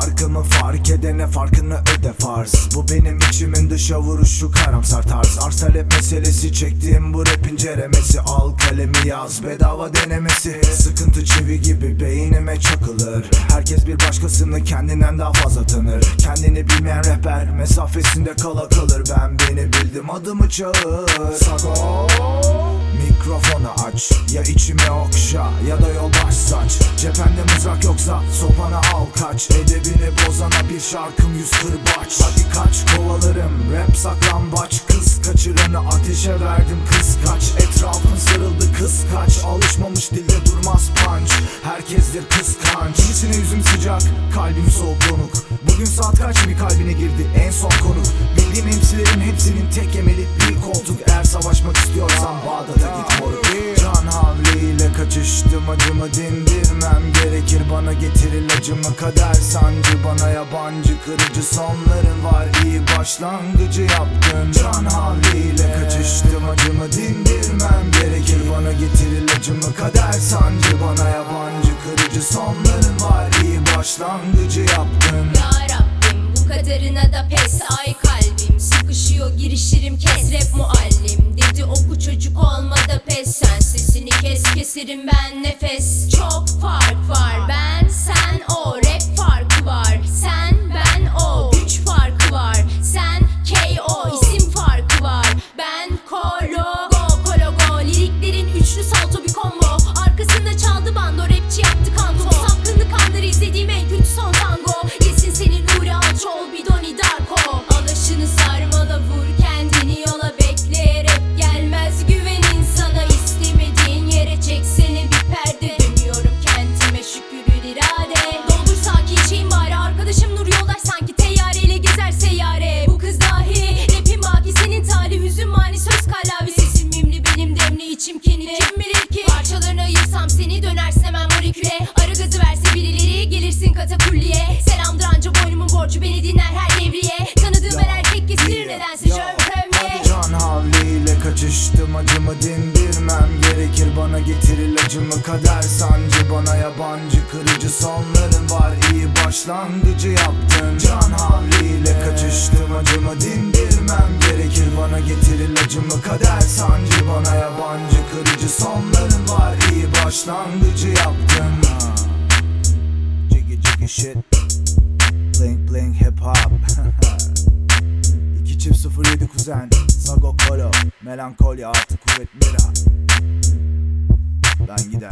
Farkımı fark edene farkını öde farz. Bu benim içimin dışa vuruşu karamsar tarz. Arz meselesi çektiğim bu rapin ceremesi. Al kalemi yaz bedava denemesi. Sıkıntı çivi gibi beynime çakılır. Herkes bir başkasını kendinden daha fazla tanır. Kendini bilmeyen rehber mesafesinde kala kalır. Ben beni bildim adımı çağır. Sago Mikrofonu aç. Ya içime okşa ya da yol baş saç. Cephende mızrak yoksa sopana al kaç. Edebini bozana bir şarkım yüz kırbaç. Hadi kaç kovalarım. Rap saklambaç. Kız kaçıranı ateşe verdim kız kaç. Etrafın sarıldı kız kaç. Alışmamış dilde durmaz punch Herkesdir kıskanç İçine yüzüm sıcak kalbim soğuk donuk. Bugün saat kaç bir kalbine girdi en son konuk. Bildiğim hepsilerin hepsinin tek emeli bir koltuk ilacımı kader sancı Bana yabancı kırıcı sonların var. İyi başlangıcı yaptın Can havliyle kaçıştım acımı dindirmem gerekir. Bana getir ilacımı kader sancı Bana yabancı kırıcı sonların var. İyi başlangıcı yaptın Ya Rabbim bu kadarına da pes. Ay kalbim Sıkışıyor girişirim. Kes rap muallim. Dedi oku çocuk olmadı pes. Sen sesini kes keserim ben nefes. Çok kaçıştım acımı dindirmem gerekir. Bana getir ilacımı kader. Sancı Bana yabancı kırıcı sonların var. İyi başlangıcı yaptın Can havliyle. Kaçıştım acımı dindirmem gerekir. Bana getir ilacımı kader. Sancı Bana yabancı kırıcı sonların var. İyi başlangıcı yaptın. Jiggy jiggy shit. Bling bling hip hop. 2 çift 07 kuzen. Sago Kolo Melankoli artı kuvvet mira. Ben gider